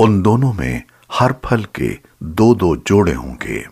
उन दोनों में हर फल के दो दो जोड़े होंगे।